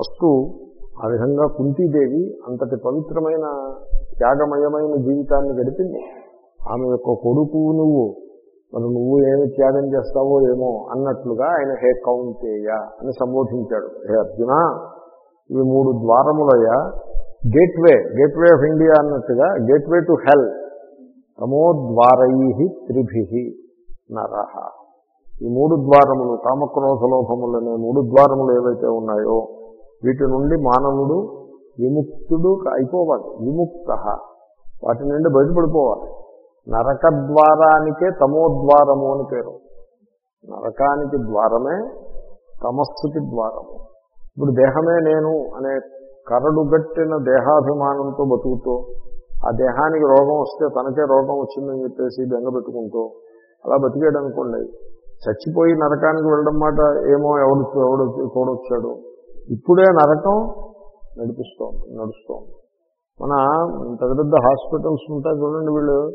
First ఆ విధంగా కుంతీదేవి అంతటి పవిత్రమైన త్యాగమయమైన జీవితాన్ని గడిపింది. ఆమె యొక్క కొడుకు నువ్వు మరి నువ్వు ఏమి త్యాగం చేస్తావో ఏమో అన్నట్లుగా ఆయన హే కౌంటేయ అని సంబోధించాడు. హే అర్జున ఇవి మూడు ద్వారములయ్యా గేట్వే గేట్వే ఆఫ్ ఇండియా అన్నట్టుగా గేట్వే టు హెల్ తమోద్వారై త్రిభి నరహ ఈ మూడు ద్వారములు కామక్రోధలోభములనే మూడు ద్వారములు ఏవైతే ఉన్నాయో వీటి నుండి మానవుడు విముక్తుడు అయిపోవాలి. విముక్త. వాటి నుండి బయటపడిపోవాలి. నరక ద్వారానికే తమోద్వారము అని పేరు. నరకానికి ద్వారమే తమస్సుకి ద్వారము. ఇప్పుడు దేహమే నేను అనే కరడుగట్టిన దేహాభిమానంతో బతుకుతూ ఆ దేహానికి రోగం వస్తే తనకే రోగం వచ్చిందని చెప్పేసి బెంగ పెట్టుకుంటూ అలా బతికాడు అనుకోండి చచ్చిపోయి నరకానికి వెళ్ళడం మాట ఏమో ఎవడు ఎవడు చూడొచ్చాడు ఇప్పుడే నరకం నడిపిస్తోంది నడుస్తోంది. మన పెద్ద పెద్ద హాస్పిటల్స్ ఉంటాయి చూడండి వీళ్ళు.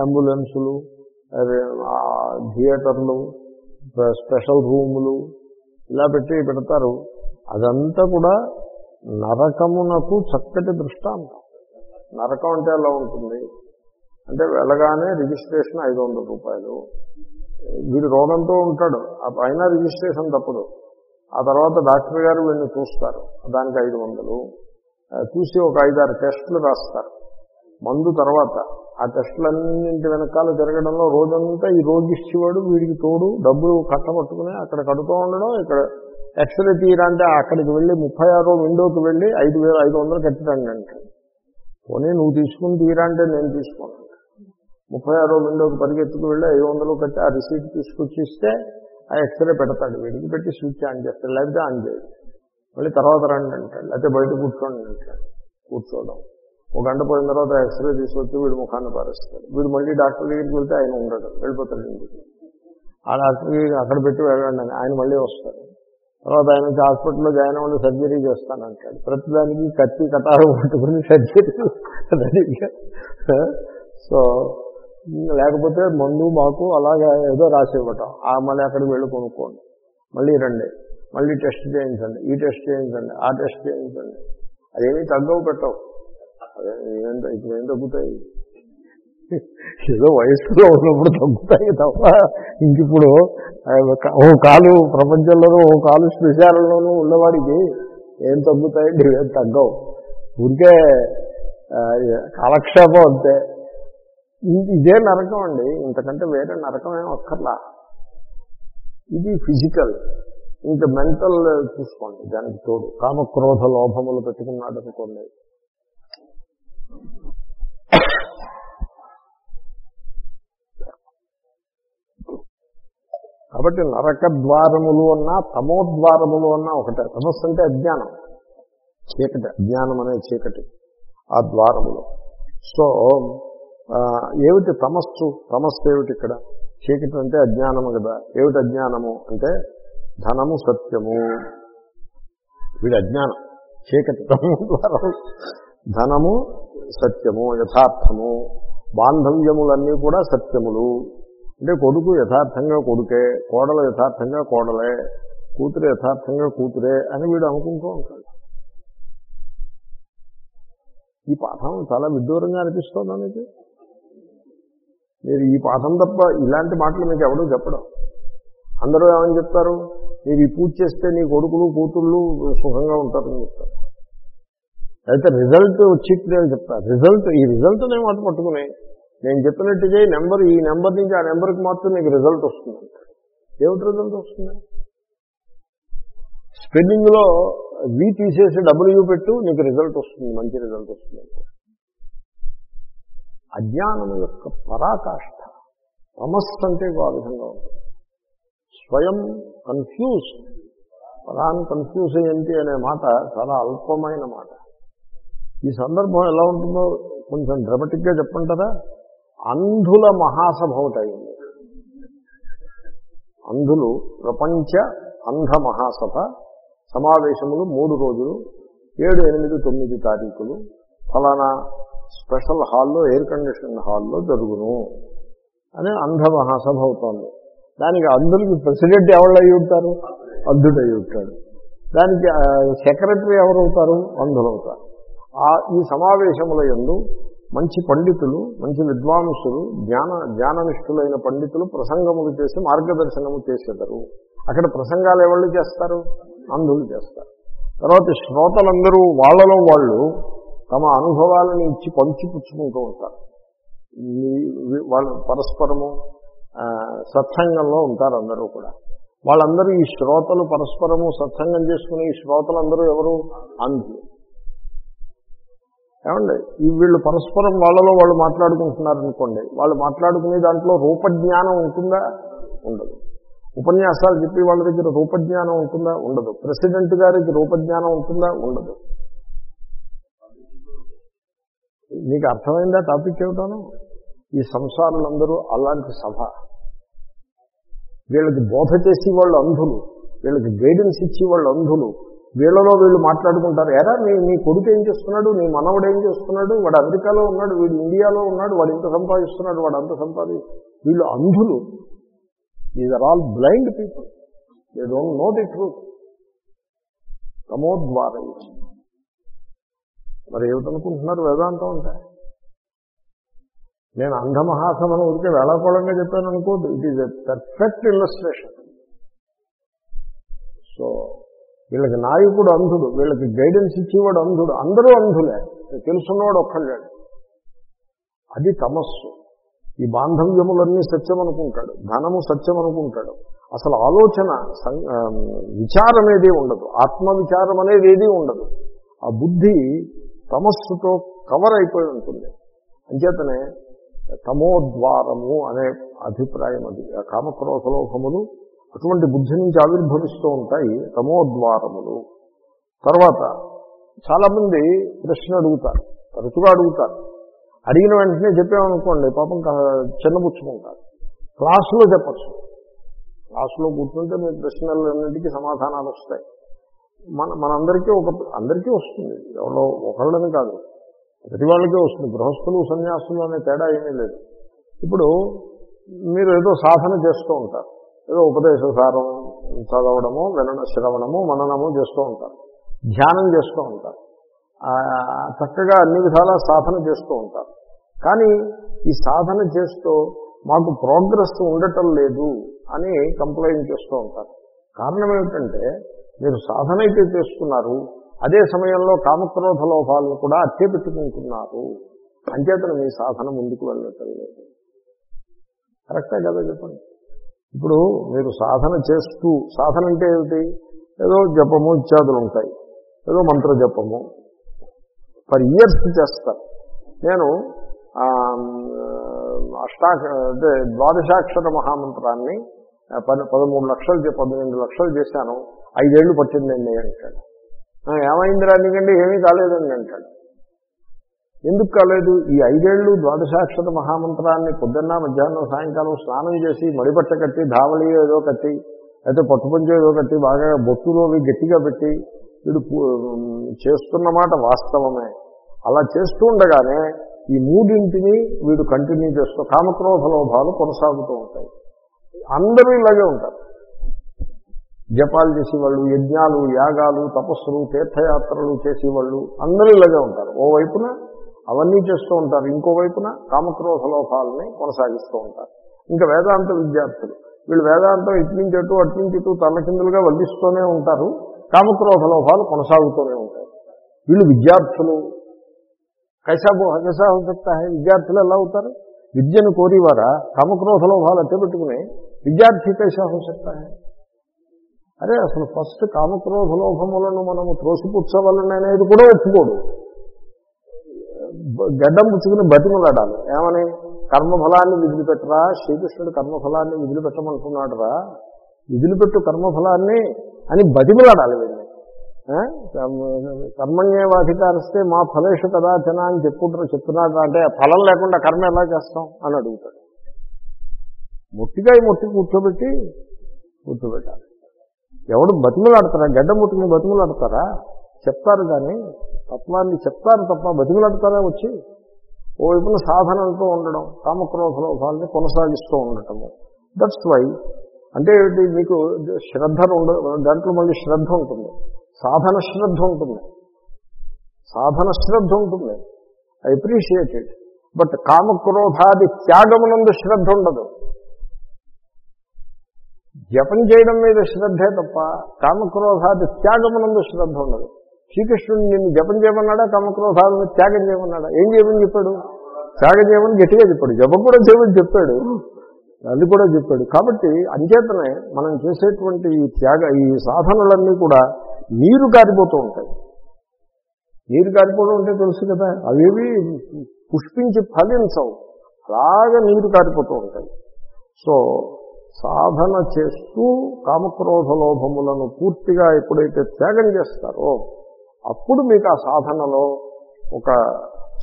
అంబులెన్సులు అదే, థియేటర్లు స్పెషల్ రూములు ఇలా పెట్టి పెడతారు. అదంతా కూడా నరకమునకు చక్కటి దృష్టాంతం. నరకం అంటే ఎలా ఉంటుంది? అంటే వెళ్ళగానే రిజిస్ట్రేషన్ ఐదు వందల రూపాయలు. వీడు రోగంతో ఉంటాడు. ఆ పైన రిజిస్ట్రేషన్ తప్పదు. ఆ తర్వాత డాక్టర్ గారు వీడిని చూస్తారు. దానికి ఐదు వందలు. చూసి ఒక ఐదారు టెస్టులు రాస్తారు. మందు తర్వాత ఆ టెస్టులన్నింటి వెనకాల జరగడంలో రోజంతా ఈ రోగిష్టివాడు వీడికి తోడు డబ్బులు కట్టబట్టుకుని అక్కడ కడుతూ ఉండడం ఇక్కడ ఎక్స్రే తీయరంటే అక్కడికి వెళ్ళి ముప్పై ఆరో విండోకి వెళ్ళి ఐదు వేల ఐదు వందలు కట్టడండి అంటే పోనీ నువ్వు తీసుకుని తీరంటే నేను తీసుకోను. ముప్పై ఆరో విండోకి పరిగెత్తుకు వెళ్ళి ఐదు వందలు కట్టి ఆ రిసీట్ తీసుకొచ్చి ఇస్తే ఆ ఎక్స్రే పెడతాడు. వీడికి పెట్టి స్విచ్ ఆన్ చేస్తాడు. లేకపోతే ఆన్ చేయడు. మళ్ళీ తర్వాత రండి అంటాడు. లేకపోతే బయట కూర్చోండి అంటాడు. కూర్చోవడం. ఒక గంట పోయిన తర్వాత ఎక్స్రే తీసుకొచ్చి వీడు ముఖాన్ని పారేస్తాడు. వీడు మళ్ళీ డాక్టర్ దగ్గరికి వెళ్తే ఆయన ఉండడు. వెళ్ళిపోతాడు ఇంటికి. ఆ డాక్టర్కి అక్కడ పెట్టి వెళ్ళండి అని ఆయన మళ్ళీ వస్తాడు. తర్వాత ఆయన వచ్చి హాస్పిటల్లో జాయిన్ అవ్వండి సర్జరీ చేస్తానంటాడు ప్రతిదానికి కత్తి కటారం పట్టుకుని సర్జరీ సో లేకపోతే మందు మాకు అలాగే ఏదో రాసి ఇవ్వటం ఆ మళ్ళీ అక్కడికి వెళ్ళి కొనుక్కోండి. మళ్ళీ రండి. మళ్ళీ టెస్ట్ చేయించండి. ఈ టెస్ట్ చేయించండి. ఆ టెస్ట్ చేయించండి. అదేమీ తగ్గవు పెట్టవు. అదే ఇప్పుడు ఏం తగ్గుతాయి? ఏదో వయసులో ఉన్నప్పుడు తగ్గుతాయి తప్ప ఇంకిప్పుడు ఓ కాలు ప్రపంచంలోనూ ఓ కాలు స్పెషాలలోనూ ఉన్నవాడికి ఏం తగ్గుతాయండి? ఏం తగ్గవు. ఊరికే కాలక్షేపం అంతే. ఇదే నరకం అండి. ఇంతకంటే వేరే నరకం ఏం అక్కర్లా. ఇది ఫిజికల్. ఇంకా మెంటల్ చూసుకోండి దానికి తోడు. కామక్రోధ లోభములు పెట్టుకున్నాడు అనుకోండి. కాబట్టి నరక ద్వారములు అన్నా తమోద్వారములు అన్నా ఒకటే. తమస్సు అంటే అజ్ఞానం. చీకటి. అజ్ఞానం అనే చీకటి. ఆ ద్వారములు. సో ఏమిటి తమస్సు? తమస్సు ఏమిటి ఇక్కడ? చీకటి అంటే అజ్ఞానము కదా. ఏమిటి అజ్ఞానము అంటే ధనము సత్యము. వీడి అజ్ఞానం. చీకటి ద్వారా ధనము సత్యము యథార్థము. బాంధవ్యములన్నీ కూడా సత్యములు. అంటే కొడుకు యథార్థంగా కొడుకే కోడలు యథార్థంగా కోడలే కూతురు యథార్థంగా కూతురే అని వీడు అనుకుంటూ ఉంటాడు. ఈ పాఠం చాలా విడ్డూరంగా అనిపిస్తుందా మీకు మీరు ఈ పాఠం తప్ప ఇలాంటి మాటలు మీకు ఎవడూ చెప్పడం. అందరూ ఏమని చెప్తారు? మీరు ఈ పూజ చేస్తే నీ కొడుకులు కూతుళ్ళు సుఖంగా ఉంటారని చెప్తారు. అయితే రిజల్ట్ వచ్చింది అని చెప్తారు రిజల్ట్ ఈ రిజల్ట్ నేను మాట పట్టుకుని. నేను చెప్పినట్టుగా ఈ నెంబర్ ఈ నెంబర్ నుంచి ఆ నెంబర్కి మాత్రం నీకు రిజల్ట్ వస్తుంది. ఏమిటి రిజల్ట్ వస్తుంది? స్పెండింగ్లో వి తీసేసి డబ్ల్యూ పెట్టు నీకు రిజల్ట్ వస్తుంది. మంచి రిజల్ట్ వస్తుంది. అజ్ఞానం యొక్క పరాకాష్ఠ తమస్సు అంటే ఆ విధంగా ఉంటుంది. స్వయం కన్ఫ్యూజ్ పరాన్ కన్ఫ్యూజ్ ఏంటి అనే మాట చాలా అల్పమైన మాట. ఈ సందర్భం ఎలా ఉంటుందో కొంచెం డ్రమటిక్గా చెప్పంటారా? అంధుల మహాసభ ఒకటి అంధులు ప్రపంచ అంధ మహాసభ. సమావేశములు మూడు రోజులు. ఏడు ఎనిమిది తొమ్మిది తారీఖులు. ఫలానా స్పెషల్ హాల్లో ఎయిర్ కండిషన్ హాల్లో జరుగును అని అంధ మహాసభ అవుతోంది. దానికి అందరికి ప్రెసిడెంట్ ఎవరు అయి ఉంటారు? అంధుడు అయి ఉంటాడు. దానికి సెక్రటరీ ఎవరవుతారు అంధులవుతారు ఆ ఈ సమావేశముల యందు మంచి పండితులు మంచి విద్వాంసులు జ్ఞాన జ్ఞాననిష్ఠులైన పండితులు ప్రసంగములు చేసి మార్గదర్శనము చేసేదారు. అక్కడ ప్రసంగాలు ఎవళ్ళు చేస్తారు? అంధులు చేస్తారు. తర్వాత శ్రోతలందరూ వాళ్ళలో వాళ్ళు తమ అనుభవాలను ఇచ్చి పంచిపుచ్చుకుంటూ ఉంటారు. వాళ్ళు పరస్పరము సత్సంగంలో ఉంటారు అందరూ కూడా. వాళ్ళందరూ ఈ శ్రోతలు పరస్పరము సత్సంగం చేసుకుని ఈ శ్రోతలందరూ ఎవరు? అంధులు ఏమండి? వీళ్ళు పరస్పరం వాళ్ళలో వాళ్ళు మాట్లాడుకుంటున్నారు అనుకోండి వాళ్ళు మాట్లాడుకునే దాంట్లో రూపజ్ఞానం ఉంటుందా? ఉండదు. ఉపన్యాసాలు చెప్పి వాళ్ళ దగ్గర రూపజ్ఞానం ఉంటుందా? ఉండదు. ప్రెసిడెంట్ గారికి రూపజ్ఞానం ఉంటుందా? ఉండదు. మీకు అర్థమైందా టాపిక్ ఏమిటాను? ఈ సంసారులందరూ అలాంటి సభ. వీళ్ళకి బోధ చేసి వాళ్ళు అంధులు. వీళ్ళకి గైడెన్స్ ఇచ్చి వాళ్ళు అంధులు. వీళ్ళలో వీళ్ళు మాట్లాడుకుంటారు. ఎరా నీ నీ కొడుకు ఏం చేస్తున్నాడు? నీ మనవడు ఏం చేస్తున్నాడు? వాడు అమెరికాలో ఉన్నాడు వీడు ఇండియాలో ఉన్నాడు వాడు ఇంత సంపాదిస్తున్నాడు వాడు అంత సంపాది. వీళ్ళు అంధులు. These are all blind people they don't know the truth తమోద్వార మరి ఏమిటనుకుంటున్నారు? వేదాంతం అంటే. నేను అంధమహాసమని ఊరికే వేళాకోళంగా చెప్పాను అనుకోద్దు it is a perfect illustration so వీళ్ళకి నాయకుడు అంధుడు వీళ్ళకి గైడెన్స్ ఇచ్చేవాడు అంధుడు అందరూ అంధులే. తెలుసున్నవాడు ఒక్కళ్ళాడు అది తమస్సు. ఈ బాంధవ్యములన్నీ సత్యం అనుకుంటాడు ధనము సత్యం అనుకుంటాడు అసలు ఆలోచన సం- విచారం ఏదీ ఉండదు. ఆత్మ విచారం అనేది ఏదీ ఉండదు. ఆ బుద్ధి తమస్సుతో కవర్ అయిపోయి ఉంటుంది. అంచేతనే తమోద్వారము అనే అభిప్రాయం అది. ఆ కామక్రోధలోభములు అటువంటి బుద్ధి నుంచి ఆవిర్భవిస్తూ ఉంటాయి తమోద్వారములు తర్వాత చాలామంది ప్రశ్న అడుగుతారు తరచుగా అడుగుతారు. అడిగిన వెంటనే చెప్పామనుకోండి పాపం క- చిన్నపుచ్చుకుంటారు క్లాసులో చెప్పచ్చు. క్లాసులో కూర్చుంటే మీ ప్రశ్నలన్నింటికీ సమాధానాలు వస్తాయి మన మనందరికీ ఒక అందరికీ వస్తుంది. ఎవరో ఒకళ్ళని కాదు. ప్రతి వాళ్ళకే వస్తుంది. గృహస్థులు సన్యాసులు అనే తేడా ఏమీ లేదు. ఇప్పుడు మీరు ఏదో సాధన చేస్తూ ఉంటారు. ఏదో ఉపదేశ సారం చదవడము వినడం శ్రవణము మననము చేస్తూ ఉంటారు. ధ్యానం చేస్తూ ఉంటారు. చక్కగా అన్ని విధాలా సాధన చేస్తూ ఉంటారు. కానీ ఈ సాధన చేస్తూ మాకు ప్రోగ్రెస్ ఉండటం లేదు అని కంప్లైంట్ చేస్తూ ఉంటారు. కారణం ఏమిటంటే మీరు సాధన అయితే చేస్తున్నారు అదే సమయంలో కామక్రోధ లోపాలను కూడా అట్టే పెట్టుకుంటున్నారు అంచేతను మీ సాధన ముందుకు వెళ్ళటం లేదు. కరెక్టే కదా చెప్పండి. ఇప్పుడు మీరు సాధన చేస్తూ సాధన అంటే ఏమిటి? ఏదో జపము ఇత్యాదులు ఉంటాయి. ఏదో మంత్ర జపము. ఫర్ ఇయర్స్ చేస్తారు. నేను అష్టాక్ష అష్టా అంటే ద్వాదశాక్షర మహామంత్రాన్ని పది పదమూడు లక్షలు చే- పన్నెండు లక్షలు చేశాను. ఐదేళ్ళు పట్టిందండి అంటాడు. ఏమైందిరా నీకంటే ఏమీ కాలేదండి అంటాడు. ఎందుకు కాలేదు? ఈ ఐదేళ్ళు ద్వాదశాక్షత మహామంత్రాన్ని పొద్దున్న మధ్యాహ్నం సాయంకాలం స్నానం చేసి మడిపట్ట కట్టి ధావళి ఏదో కట్టి అయితే పట్టుపంచు ఏదో కట్టి బాగా బొట్టులో గట్టిగా పెట్టి వీడు చేస్తున్నమాట చేస్తున్న మాట వాస్తవమే. అలా చేస్తూ ఉండగానే ఈ మూడింటిని వీడు కంటిన్యూ చేస్తూ కామక్రోధ లోభాలు కొనసాగుతూ ఉంటాయి. అందరూ ఇలాగే ఉంటారు. జపాలు చేసేవాళ్ళు యజ్ఞాలు యాగాలు తపస్సులు తీర్థయాత్రలు చేసేవాళ్ళు అందరూ ఇలాగే ఉంటారు. ఓ వైపున అవన్నీ చేస్తూ ఉంటారు ఇంకో వైపున కామక్రోధ లోపాలని కొనసాగిస్తూ ఉంటారు. ఇంకా వేదాంత విద్యార్థులు వీళ్ళు వేదాంతం ఇటు నుంచి అటు అటు నుంచి ఇటు వల్లిస్తూనే ఉంటారు కామక్రోధ లోపాలు కొనసాగుతూనే ఉంటాయి. వీళ్ళు విద్యార్థులు. కైసా బో కైసా సక్తా విద్యార్థులు ఎలా అవుతారు? విద్యను కోరివారా? కామక్రోధ లోపాలు అట్టబెట్టుకుని విద్యార్థి కైసా సక్తా అరే అసలు ఫస్ట్ కామక్రోధ లోభములను మనము త్రోసిపుచ్చవలని అనేది కూడా ఒప్పుకోడు. గడ్డం పుచ్చుకుని బతిమలాడాలి. ఏమని? కర్మఫలాన్ని విదిలిపెట్టరా? శ్రీకృష్ణుడు కర్మఫలాన్ని విదిలిపెట్టమంటున్నాడు రా విదిలిపెట్టు కర్మఫలాన్ని అని బతిమలాడాలి వీడిని. కర్మణ్యేవాధికారిస్తే మా ఫలేషు కదాచన అని చెప్పుకుంటారు చెప్తున్నాడు అంటే ఫలం లేకుండా కర్మ ఎలా చేస్తాం అని అడుగుతాడు. ముట్టికాయ మొట్టి కూర్చోబెట్టి కూర్చోబెట్టాలి. ఎవడు బతిమలాడతారా గడ్డ ముట్టుకుని బతిమలాడతారా చెప్తారు కానీ తత్వాన్ని చెప్తారు తప్ప బతిమలాడతారా వచ్చి? ఓవైపున వైపున సాధనలతో ఉండడం కామక్రోధ లోభాలని కొనసాగిస్తూ ఉండటము. దట్స్ వై అంటే మీకు శ్రద్ధ ఉండ దాంట్లో మళ్ళీ శ్రద్ధ ఉంటుంది. సాధన శ్రద్ధ ఉంటుంది. సాధన శ్రద్ధ ఉంటుంది. ఐ అప్రిషియేట్ ఇట్ బట్ కామక్రోధాది త్యాగమునందు శ్రద్ధ ఉండదు. జపం చేయడం మీద శ్రద్ధే తప్ప కామక్రోధాది త్యాగమునందు శ్రద్ధ ఉండదు. శ్రీకృష్ణుడు నిన్ను జపం చేయమన్నాడా? కామక్రోధాలను త్యాగం చేయమన్నాడా? ఏం చేయమని చెప్పాడు? త్యాగం చేయమని గట్టిగా చెప్పాడు. జపం కూడా చేయమని చెప్పాడు. అది కూడా చెప్పాడు. కాబట్టి అంచేతనే మనం చేసేటువంటి ఈ త్యాగ ఈ సాధనలన్నీ కూడా నీరు కారిపోతూ ఉంటాయి. నీరు కారిపోవడం అంటే తెలుసు కదా? అవేవి పుష్పించి ఫలించవు. అలాగే నీరు కారిపోతూ ఉంటాయి. సో సాధన చేస్తూ కామక్రోధ లోభములను పూర్తిగా ఎప్పుడైతే త్యాగం చేస్తారో అప్పుడు మీకు ఆ సాధనలో ఒక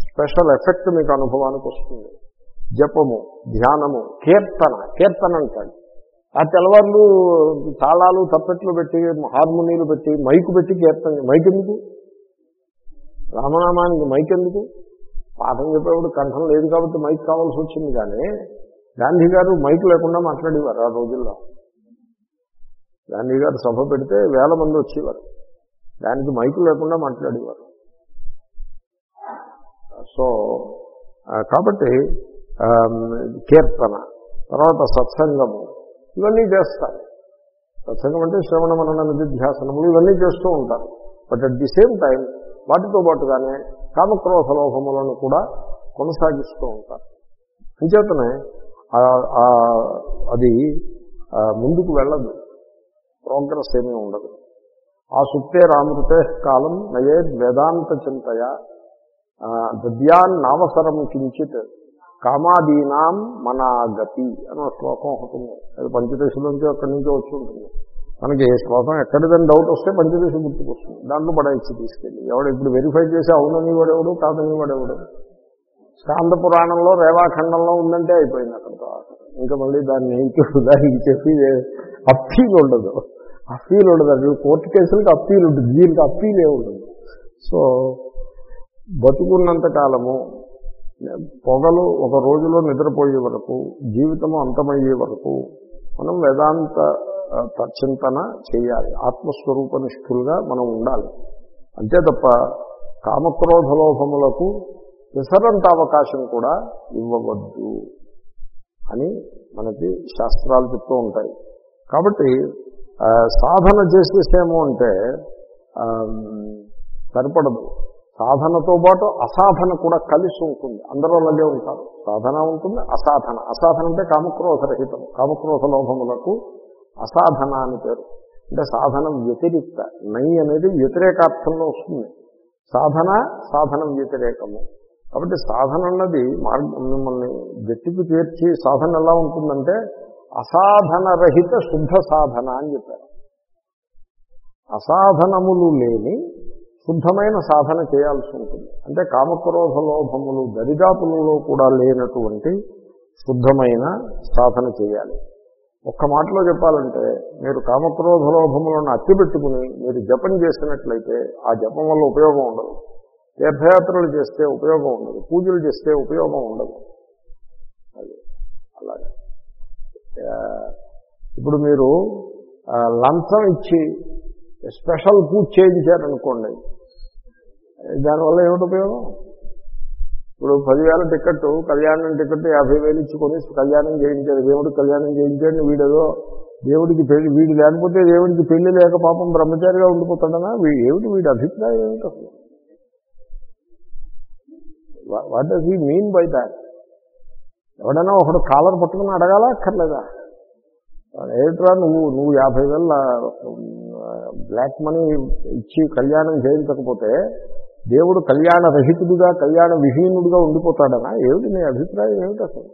స్పెషల్ ఎఫెక్ట్ మీకు అనుభవానికి వస్తుంది. జపము ధ్యానము కీర్తన కీర్తన అంటాడు. ఆ తెల్లవార్లు తాళాలు తప్పెట్లు పెట్టి హార్మోనీలు పెట్టి మైకు పెట్టి కీర్తన మైక్ ఎందుకు? రామనామానికి మైక్ ఎందుకు? పాఠం చెప్పేవాడు కంఠం లేదు కాబట్టి మైక్ కావాల్సి వచ్చింది కానీ గాంధీ గారు మైక్ లేకుండా మాట్లాడేవారు ఆ రోజుల్లో. గాంధీ గారు సభ పెడితే వేల మంది వచ్చేవారు. దానికి మైకు లేకుండా మాట్లాడేవారు. సో కాబట్టి కీర్తన తర్వాత సత్సంగము ఇవన్నీ చేస్తారు. సత్సంగం అంటే శ్రవణ మనన నిధిధ్యాసనములు ఇవన్నీ చేస్తూ ఉంటారు. But at the same time వాటితో పాటుగానే కామక్రోధ లోభములను కూడా కొనసాగిస్తూ ఉంటారు. అంచేతనే అది ముందుకు వెళ్ళదు. ప్రోగ్రెస్ ఏమీ ఉండదు. ఆ సుప్తే రామృతే కాలం నయే వేదాంత చింతయ దద్యాన్నవసరం కించిత్ కామాదీనాం మనాగతి అని ఒక శ్లోకం ఒకటి అది పంచదశలోంచి అక్కడి నుంచి వచ్చి ఉంటుంది. మనకి ఏ శ్లోకం ఎక్కడిదని డౌట్ వస్తే పంచదశ గుర్తుకొస్తుంది. దాంట్లో పడేసి తీసుకెళ్ళి. ఎవడు ఇప్పుడు వెరిఫై చేసి అవునని వాడేవాడు కాదని వాడేవాడు? స్కాంద పురాణంలో రేవాఖండంలో ఉందంటే అయిపోయింది అక్కడితో ఇంకా మళ్ళీ దాన్ని ఏం దానికి చెప్పి అప్పీల్ ఉండదు. అప్పీల్ ఉండదు. అది కోర్టు కేసులకు అప్పీల్ ఉంటుంది. దీనికి అప్పీలే ఉండదు. సో బతుకున్నంత కాలము పొగలు ఒక రోజులో నిద్రపోయే వరకు జీవితము అంతమయ్యే వరకు మనం వేదాంత చింతన చేయాలి. ఆత్మస్వరూప నిష్ఠులుగా మనం ఉండాలి. అంతే తప్ప కామక్రోధలోభములకు లోభములకు విసరంత అవకాశం కూడా ఇవ్వవద్దు అని మనకి శాస్త్రాలు చెప్తూ ఉంటాయి. కాబట్టి సాధన చేసేసేమో అంటే సరిపడదు. సాధనతో పాటు అసాధన కూడా కలిసి ఉంటుంది. అందరూ అలాగే ఉంటారు. సాధన ఉంటుంది అసాధన. అసాధన అంటే కామక్రోధరహితం. కామక్రోధ లోభములకు అసాధన అని పేరు. అంటే సాధనం వ్యతిరిక్త. నై అనేది వ్యతిరేకార్థంలో వస్తుంది. సాధన సాధనం వ్యతిరేకము. కాబట్టి సాధన అన్నది మార్గం మిమ్మల్ని గట్టికి చేర్చి సాధన ఎలా ఉంటుందంటే అసాధనరహిత శుద్ధ సాధన అని చెప్పారు. అసాధనములు లేని శుద్ధమైన సాధన చేయాల్సి ఉంటుంది. అంటే కామక్రోధ లోభములు దరిదాపులలో కూడా లేనటువంటి శుద్ధమైన సాధన చేయాలి. ఒక్క మాటలో చెప్పాలంటే మీరు కామక్రోధ లోభములను అత్తిపెట్టుకుని మీరు జపం చేసినట్లయితే ఆ జపం వల్ల ఉపయోగం ఉండదు. తీర్థయాత్రలు చేస్తే ఉపయోగం ఉండదు. పూజలు చేస్తే ఉపయోగం ఉండదు. అది అలాగే. ఇప్పుడు మీరు లంచం ఇచ్చి స్పెషల్ పూజ చేయించారనుకోండి దానివల్ల ఏమిటి ఉపయోగం? ఇప్పుడు పదివేల టికెట్ కళ్యాణం టికెట్ యాభై వేలు ఇచ్చుకొని కళ్యాణం చేయించాడు దేవుడికి కళ్యాణం చేయించాడు వీడేదో దేవుడికి పెళ్ళి వీడు లేకపోతే దేవుడికి పెళ్ళి లేక పాపం బ్రహ్మచారిగా ఉండిపోతాడనా? వీడు ఏమిటి వీడి అభిప్రాయం ఏమిటి అసలు? What does he mean by that ఎవడైనా ఒకడు కాలర్ పట్టుకుని అడగాలా అక్కర్లేదా? ఏమిట్రా నువ్వు నువ్వు యాభై వేల బ్లాక్ మనీ ఇచ్చి కళ్యాణం చేయించకపోతే దేవుడు కళ్యాణ రహితుడుగా కళ్యాణ విహీనుడుగా ఉండిపోతాడనా? ఏమిటి నీ అభిప్రాయం ఏమిటి అసలు?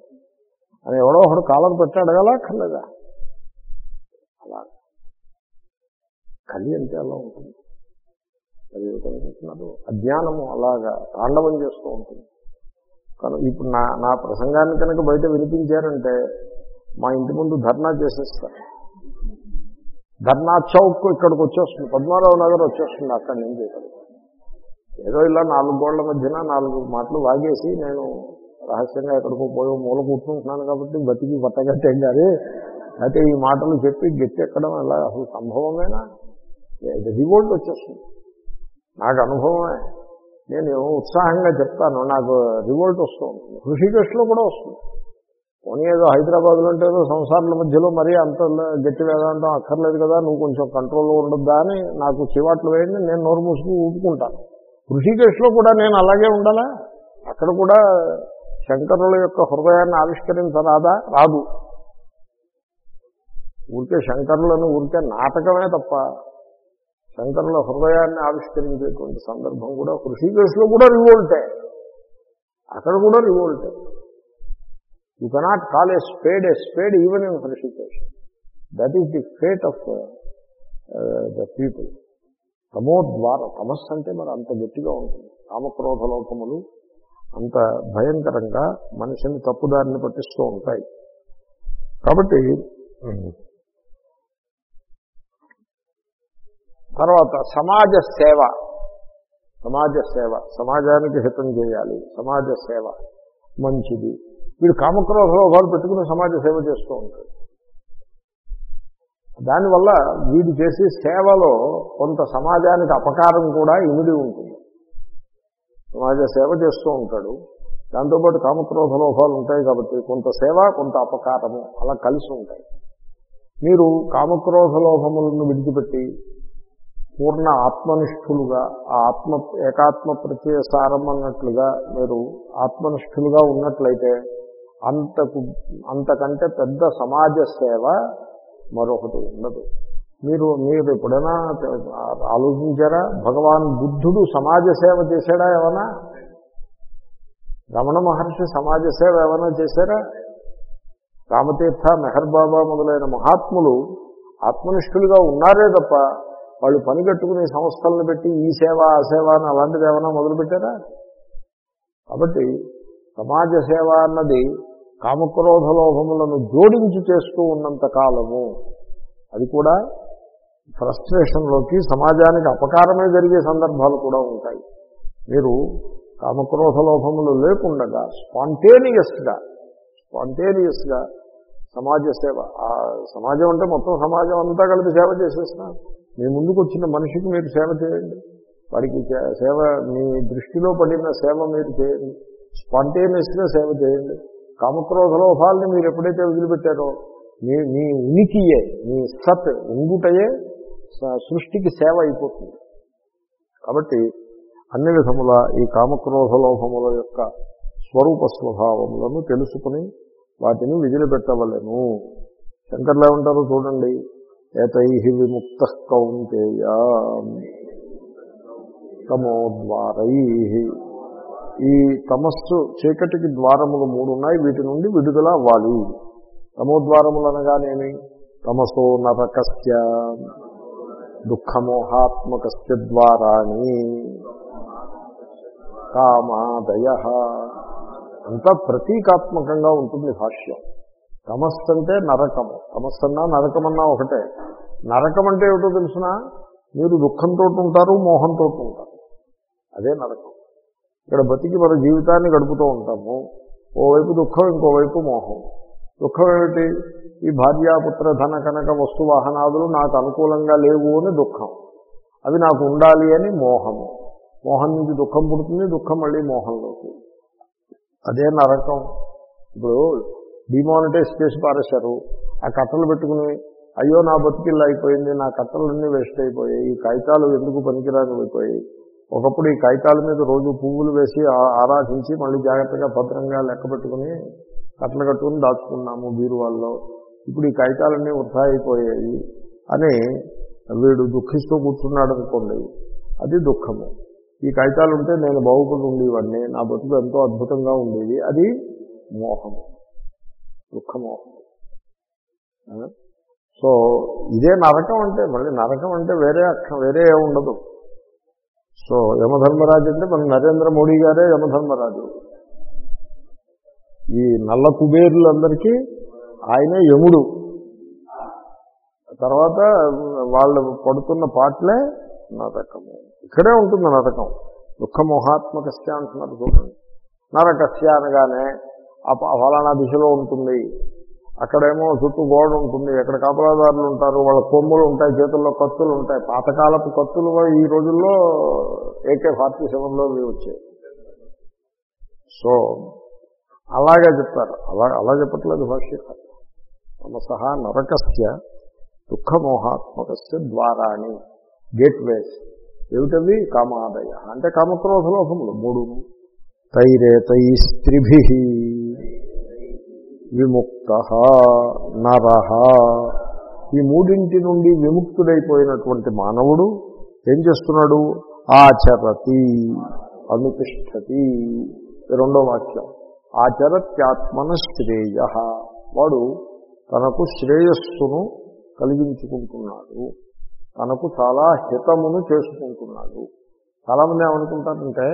అని ఎవడో ఒకడు కాలం పెట్టి అడగాలా అక్కర్లేదా? అలా. కలి అంటే అలా ఉంటుంది. అది ఏమిటనుకుంటున్నారు అజ్ఞానము అలాగా తాండవం చేస్తూ ఉంటుంది. కానీ ఇప్పుడు నా నా ప్రసంగాన్ని కనుక బయట వినిపించారంటే మా ఇంటి ముందు ధర్నా చేసేస్తారు. ధర్నా చౌక్ ఇక్కడికి వచ్చేస్తుంది. పద్మారావు నగర్ వచ్చేస్తుంది అక్కడి నుంచి ఇక్కడికి. ఏదో ఇలా నాలుగు గోళ్ళ మధ్యన నాలుగు మాటలు వాగేసి నేను రహస్యంగా ఎక్కడికో పోయి మూల కూర్చుంటున్నాను కాబట్టి బతికి పట్టగట్టేం కాదు అయితే ఈ మాటలు చెప్పి గట్టెక్కడం ఎలా? అసలు సంభవమేనా? రివోల్ట్ వచ్చేస్తుంది. నాకు అనుభవమే. నేను ఉత్సాహంగా చెప్తాను నాకు రివోల్ట్ వస్తూ ఉంటుంది హృషికేశ్లో కూడా వస్తుంది. పోనీ ఏదో హైదరాబాద్లో అంటే ఏదో సంసారాల మధ్యలో మరీ అంత గట్టి వేదాంతం అక్కర్లేదు కదా నువ్వు కొంచెం కంట్రోల్లో ఉండద్దా అని నాకు చివాట్లు వేయండి నేను నోరు మూసుకు ఊపుకుంటాను. హృషికేశ్లో కూడా నేను అలాగే ఉండాలా? అక్కడ కూడా శంకరుల యొక్క హృదయాన్ని ఆవిష్కరించరాదా? రాదు. ఊరికే శంకరులను ఊరికే నాటకమే తప్ప శంకరుల హృదయాన్ని ఆవిష్కరించేటువంటి సందర్భం కూడా హృషికేశ్లో కూడా రివోల్టే. అక్కడ కూడా రివోల్టే. You cannot call a spade a spade even in Rishikesh that is the fate of the people తమోద్వార తమస్సు అంటే మరి అంత గట్టిగా ఉంటుంది. కామక్రోధ లోకములు అంత భయంకరంగా మనిషిని తప్పుదారిని పట్టిస్తూ ఉంటాయి. కాబట్టి తర్వాత సమాజ సేవ. సమాజ సేవ. సమాజానికి హితం చేయాలి. సమాజ సేవ. మంచిది. వీడు కామక్రోధ లోభాలు పెట్టుకుని సమాజ సేవ చేస్తూ ఉంటాడు. దానివల్ల వీడు చేసే సేవలో కొంత సమాజానికి అపకారం కూడా ఇమిడి ఉంటుంది. సమాజ సేవ చేస్తూ ఉంటాడు. దాంతోపాటు కామక్రోధ లోభాలు ఉంటాయి కాబట్టి కొంత సేవ కొంత అపకారము అలా కలిసి ఉంటాయి. మీరు కామక్రోధ లోభములను విడిచిపెట్టి పూర్ణ ఆత్మనిష్ఠులుగా ఆ ఆత్మ ఏకాత్మ ప్రత్యయ సారం అన్నట్లుగా మీరు ఆత్మనిష్ఠులుగా ఉన్నట్లయితే అంతకు అంతకంటే పెద్ద సమాజ సేవ మరొకటి ఉండదు. మీరు మీరు ఎప్పుడైనా ఆలోచించారా? భగవాన్ బుద్ధుడు సమాజ సేవ చేశాడా ఏమైనా రమణ మహర్షి సమాజ సేవ ఏమైనా చేశారా? రామతీర్థ మెహర్ బాబా మొదలైన మహాత్ములు ఆత్మనిష్ఠులుగా ఉన్నారే తప్ప వాళ్ళు పని కట్టుకునే సంస్థలను పెట్టి ఈ సేవ ఆ సేవ అని అలాంటిది ఏమైనా మొదలుపెట్టారా? కాబట్టి సమాజ సేవ అన్నది కామక్రోధ లోభములను జోడించి చేస్తూ ఉన్నంత కాలము. అది కూడా ఫ్రస్ట్రేషన్లోకి సమాజానికి అపకారమే జరిగే సందర్భాలు కూడా ఉంటాయి. మీరు కామక్రోధ లోభములు లేకుండగా స్పాంటేనియస్గా స్పాంటేనియస్గా సమాజ సేవ. ఆ సమాజం అంటే మొత్తం సమాజం అంతా కలిపి సేవ చేసేసిన మీ ముందుకు వచ్చిన మనిషికి మీరు సేవ చేయండి. వాడికి సేవ మీ దృష్టిలో పడిన సేవ మీరు చేయండి. స్పాంటేనియస్గా సేవ చేయండి. కామక్రోధ లోభాలని మీరు ఎప్పుడైతే వదిలిపెట్టారో మీ మీ ఉనికియే మీ సత్ ఉంగుటయే సృష్టికి సేవ అయిపోతుంది. కాబట్టి అన్ని విధముల ఈ కామక్రోధ లోభముల యొక్క స్వరూప స్వభావములను తెలుసుకుని వాటిని విదిలిపెట్టవలను శంకర్లు ఏమంటారో చూడండి? ఏతై విముక్త కౌంతేయ తమోద్వారై ఈ తమస్సు చీకటికి ద్వారములు మూడు ఉన్నాయి వీటి నుండి విడుదల అవ్వాలి. తమోద్వారములు అనగానేమి? తమసో నరకస్య దుఃఖమోహాత్మకస్య ద్వారాణి. కామాదయ. అంతా ప్రతీకాత్మకంగా ఉంటుంది భాష్యం. తమస్సు అంటే నరకము. తమస్సన్నా నరకమన్నా ఒకటే. నరకం అంటే ఏమిటో తెలిసిన? మీరు దుఃఖంతో ఉంటారు మోహంతో ఉంటారు. అదే నరకం. ఇక్కడ బతికి మన జీవితాన్ని గడుపుతూ ఉంటాము. ఓవైపు దుఃఖం ఇంకోవైపు మోహం. దుఃఖం ఏమిటి? ఈ భార్యాపుత్ర ధన కనక వస్తు వాహనాదులు నాకు అనుకూలంగా లేవు అని దుఃఖం. అవి నాకు ఉండాలి అని మోహము. మోహం నుంచి దుఃఖం పుడుతుంది దుఃఖం మళ్ళీ మోహంలోకి. అదే నరకం. ఇప్పుడు డిమానిటైజ్ చేసి పారేశారు. ఆ కట్టలు పెట్టుకుని అయ్యో నా బతికిల్లా అయిపోయింది నా కట్టలన్నీ వేస్ట్ అయిపోయాయి ఈ కాగితాలు ఎందుకు పనికిరాని ఒకప్పుడు ఈ కాగితాల మీద రోజు పువ్వులు వేసి ఆరాధించి మళ్ళీ జాగ్రత్తగా భద్రంగా లెక్క పెట్టుకుని కట్టలు కట్టుకుని దాచుకున్నాము బీరువాల్లో. ఇప్పుడు ఈ కాగితాలన్నీ వృధా అయిపోయాయి అని వీడు దుఃఖిస్తూ కూర్చున్నాడు అనుకోండి అది దుఃఖము. ఈ కాగితాలు ఉంటే నేను బాగుపడి ఉండేవాడిని. నా బతుకు ఎంతో అద్భుతంగా ఉండేది. అది మోహము. దుఃఖమోహం. సో ఇదే నరకం అంటే మళ్ళీ నరకం అంటే వేరే అక్షం వేరే ఉండదు. సో యమధర్మరాజు అంటే మన నరేంద్ర మోడీ గారే యమధర్మరాజు. ఈ నల్ల కుబేరులందరికీ ఆయనే యముడు. తర్వాత వాళ్ళు పడుతున్న పాటలే నరకము. ఇక్కడే ఉంటుంది నరకం. దుఃఖమోహాత్మకస్య అంటున్నారు చూడండి. నరకస్య అనగానే ఫలానా దిశలో ఉంటుంది. అక్కడేమో చుట్టూ గోడ ఉంటుంది. ఎక్కడ కాపలాదారులు ఉంటారు? వాళ్ళ కొమ్ములు ఉంటాయి చేతుల్లో కత్తులు ఉంటాయి. పాతకాలపు కత్తులు ఈ రోజుల్లో ఏకే ఫార్టీ సెవెన్లో వచ్చాయి. సో అలాగే చెప్తారు. అలా అలా చెప్పట్లేదు భాష్యకారు తమసహ నరకస్య దుఃఖమోహాత్మకస్య ద్వారాణి. గేట్వేస్. ఏమిటవి కామాదయ. అంటే కామక్రోధలోభములు మూడు. తైరేతైస్త్రిభి విముక్త నర. ఈ మూడింటి నుండి విముక్తుడైపోయినటువంటి మానవుడు ఏం చేస్తున్నాడు? ఆచరతి. అనుతిష్టతి రెండో వాక్యం. ఆచరత్యాత్మన శ్రేయ. వాడు తనకు శ్రేయస్సును కలిగించుకుంటున్నాడు. తనకు చాలా హితమును చేసుకుంటున్నాడు. చాలామంది ఏమనుకుంటారంటే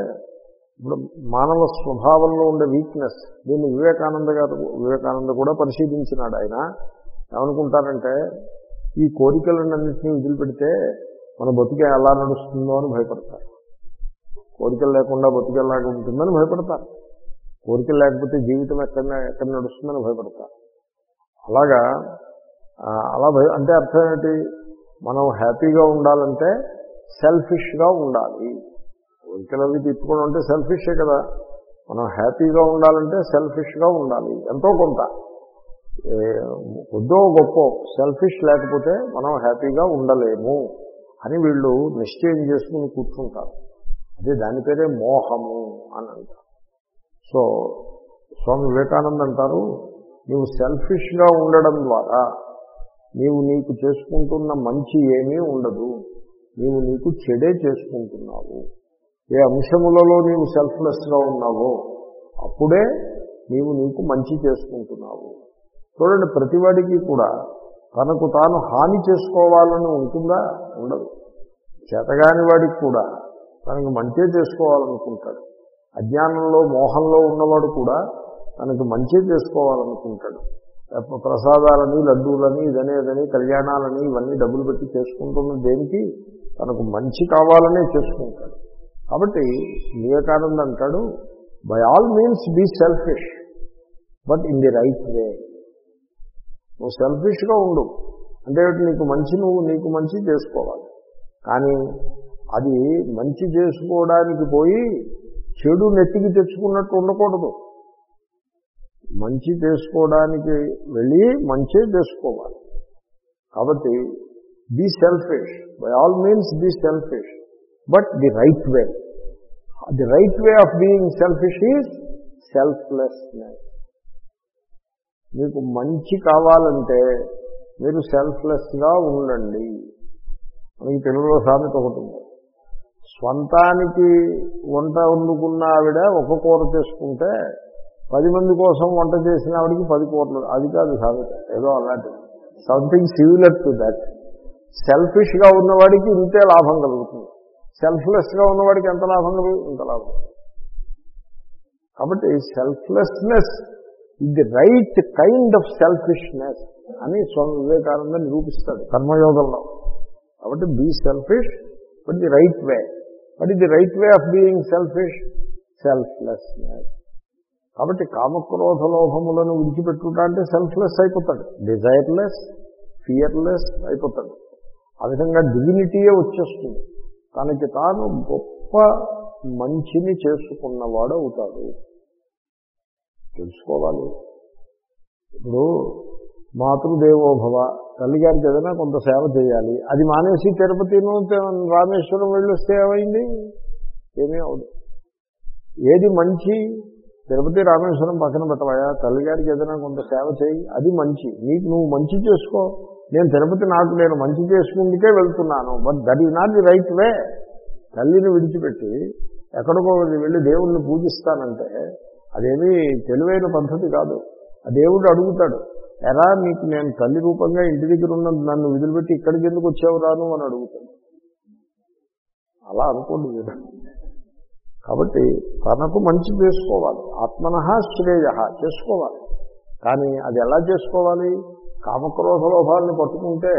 ఇప్పుడు మానవ స్వభావంలో ఉండే వీక్నెస్ దీన్ని వివేకానంద గారు వివేకానంద కూడా పరిశీలించినాడు ఆయన. ఏమనుకుంటారంటే ఈ కోరికలన్నింటినీ వదిలిపెడితే మన బతికే ఎలా నడుస్తుందో అని భయపడతారు. కోరికలు లేకుండా బతికేలాగా ఉంటుందని భయపడతారు. కోరికలు లేకపోతే జీవితం ఎక్కడ ఎక్కడ నడుస్తుందని భయపడతారు. అలాగా అలా భయ అంటే అర్థం ఏంటి? మనం హ్యాపీగా ఉండాలంటే సెల్ఫిష్గా ఉండాలి. కోరికలు అవి అంటే సెల్ఫిషే కదా. మనం హ్యాపీగా ఉండాలంటే సెల్ఫిష్గా ఉండాలి. ఎంతో కొంత. కొద్దో గొప్ప సెల్ఫిష్ లేకపోతే మనం హ్యాపీగా ఉండలేము అని వీళ్ళు నిశ్చయం చేసుకుని కూర్చుంటారు. అదే దాని పేరే మోహము అని అంటారు. సో స్వామి వివేకానంద అంటారు నీవు సెల్ఫిష్గా ఉండడం ద్వారా నీవు నీకు చేసుకుంటున్న మంచి ఏమీ ఉండదు. నీవు నీకు చెడే చేసుకుంటున్నావు. ఏ అంశములలో నీవు సెల్ఫ్లెస్గా ఉన్నావో అప్పుడే నీవు నీకు మంచి చేసుకుంటున్నావు. చూడండి ప్రతివాడికి కూడా తనకు తాను హాని చేసుకోవాలని ఉంటుందా? ఉండదు. చేతగాని వాడికి కూడా తనకు మంచే చేసుకోవాలనుకుంటాడు. అజ్ఞానంలో మోహంలో ఉన్నవాడు కూడా తనకు మంచి చేసుకోవాలనుకుంటాడు. ప్రసాదాలని లడ్డూలని ఇదనేదని కళ్యాణాలని ఇవన్నీ డబ్బులు పెట్టి చేసుకుంటున్న దేనికి తనకు మంచి కావాలనే చేసుకుంటాడు. కాబట్టి వివేకానంద అంటాడు by all means be selfish but in the right way నువ్వు సెల్ఫిష్గా ఉండు. అంటే నీకు మంచి నువ్వు నీకు మంచి చేసుకోవాలి. కానీ అది మంచి చేసుకోవడానికి పోయి చెడు నెత్తికి తెచ్చుకున్నట్టు ఉండకూడదు. మంచి చేసుకోవడానికి వెళ్ళి మంచి చేసుకోవాలి. కాబట్టి be selfish by all means be selfish but the right way the right way of being selfish is selflessness మీకు మంచి కావాలంటే మీరు సెల్ఫ్లెస్గా ఉండండి. మనకి తెలుగులో సామెత ఒకటి ఉంది. స్వంతానికి వంట వండుకున్న ఆవిడ ఒక కూర చేసుకుంటే పది మంది కోసం వంట చేసిన ఆవిడికి పది కోట్లు. అది కాదు సామెత. ఏదో అలాంటి సంథింగ్ సిమిలర్ టు దాట్ సెల్ఫిష్గా ఉన్నవాడికి ఇంతే లాభం కలుగుతుంది. సెల్ఫ్లెస్గా ఉన్నవాడికి ఎంత లాభం కలుగుతుంది? ఇంత లాభం. కాబట్టి సెల్ఫ్లెస్నెస్ ఇది the right kind of selfishness అని స్వామి వివేకానంద నిరూపిస్తాడు కర్మయోగంలో. కాబట్టి be selfish but the right way but the right way of being selfish selflessness కాబట్టి కామక్రోధ లోభములను విడిచిపెట్టుట అంటే సెల్ఫ్లెస్ అయిపోతాడు. డిజైర్లెస్ ఫియర్లెస్ అయిపోతాడు. ఆ విధంగా డివినిటీయే వచ్చేస్తుంది. తనకి తాను గొప్ప మంచిని చేసుకున్నవాడు అవుతాడు. తెలుసుకోవాలి. ఇప్పుడు మాతృదేవోభవ తల్లిగారికి ఏదైనా కొంత సేవ చేయాలి. అది మానేసి తిరుపతిను రామేశ్వరం వెళ్ళొస్తే ఏమైంది? ఏమీ అవదు. ఏది మంచి తిరుపతి రామేశ్వరం పక్కన పెట్టవయా తల్లిగారికి ఏదైనా కొంత సేవ చేయి అది మంచి. నీకు నువ్వు మంచి చేసుకో. నేను తిరుపతి నాకు నేను మంచి చేసుకుందుకే వెళ్తున్నాను. But that is not the right way తల్లిని విడిచిపెట్టి ఎక్కడికో వెళ్ళి దేవుణ్ణి పూజిస్తానంటే అదేమీ తెలివైన పద్ధతి కాదు. ఆ దేవుడు అడుగుతాడు ఎరా నీకు నేను తల్లి రూపంగా ఇంటి దగ్గర ఉన్న నన్ను విదిలిపెట్టి ఇక్కడికి ఎందుకు వచ్చావు రాను? అని అడుగుతాడు. అలా అనుకోండి మీరు. కాబట్టి తనకు మంచి చేసుకోవాలి. ఆత్మన శ్రేయ చేసుకోవాలి. కానీ అది ఎలా చేసుకోవాలి? కామక్రోధ లోభాలను పట్టుకుంటే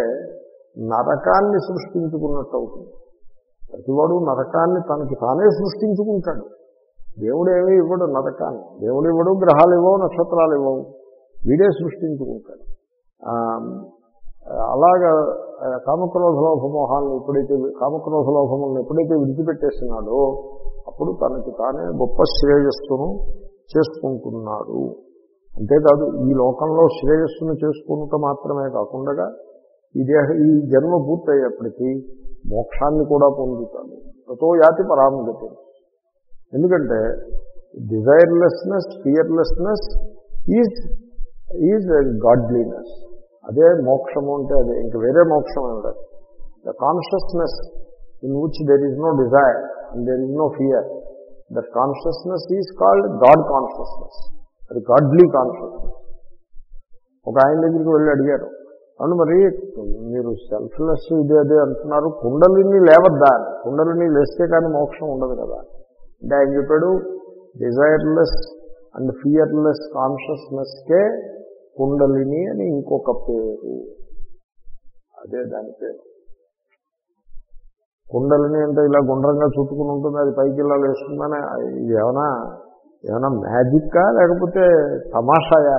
నరకాన్ని సృష్టించుకున్నట్టు అవుతుంది. ప్రతివాడు నరకాన్ని తనకి తానే సృష్టించుకుంటాడు. దేవుడు ఏమీ ఇవ్వడు నరకాన్ని. దేవుడు ఇవ్వడు గ్రహాలు ఇవ్వవు నక్షత్రాలు ఇవ్వవు. వీడే సృష్టించుకుంటాడు. అలాగా కామక్రోధ లోభమోహాలను ఎప్పుడైతే కామక్రోధ లోభములను ఎప్పుడైతే విడిచిపెట్టేస్తున్నాడో అప్పుడు తనకి తానే గొప్ప శ్రేయస్సును చేసుకుంటున్నాడు. అంతేకాదు ఈ లోకంలో శ్రేయస్సును చేసుకుంట మాత్రమే కాకుండా ఈ దేహ ఈ జన్మ పూర్తయ్యేప్పటికీ మోక్షాన్ని కూడా పొందుతాడు. తతో యాతి పరామగతి ఎందుకంటే desirelessness fearlessness is is godliness. అదే మోక్షము అంటే అదే. ఇంక వేరే మోక్షం ఉండదు the consciousness in which there is no desire and there is no fear that consciousness is called God consciousness అది గాడ్లీ కాన్షియస్నెస్ ఒక ఆయన దగ్గరికి వెళ్ళి అడిగారు అవును మరి మీరు సెల్ఫ్లెస్ ఇది అదే అంటున్నారు కుండలిని లేవద్దా కుండలిని లేస్తే కానీ మోక్షం ఉండదు కదా. అంటే ఆయన చెప్పాడు డిజైర్లెస్ అండ్ ఫియర్లెస్ కాన్షియస్నెస్కే కుండలిని అని ఇంకొక పేరు. అదే దాని పేరు. కుండలిని అంటే ఇలా గుండ్రంగా చుట్టుకుని ఉంటుంది అది పైకి ఇలా లేస్తుందని ఇది ఏమైనా ఏమైనా మ్యాజిక్కా లేకపోతే తమాషాయా?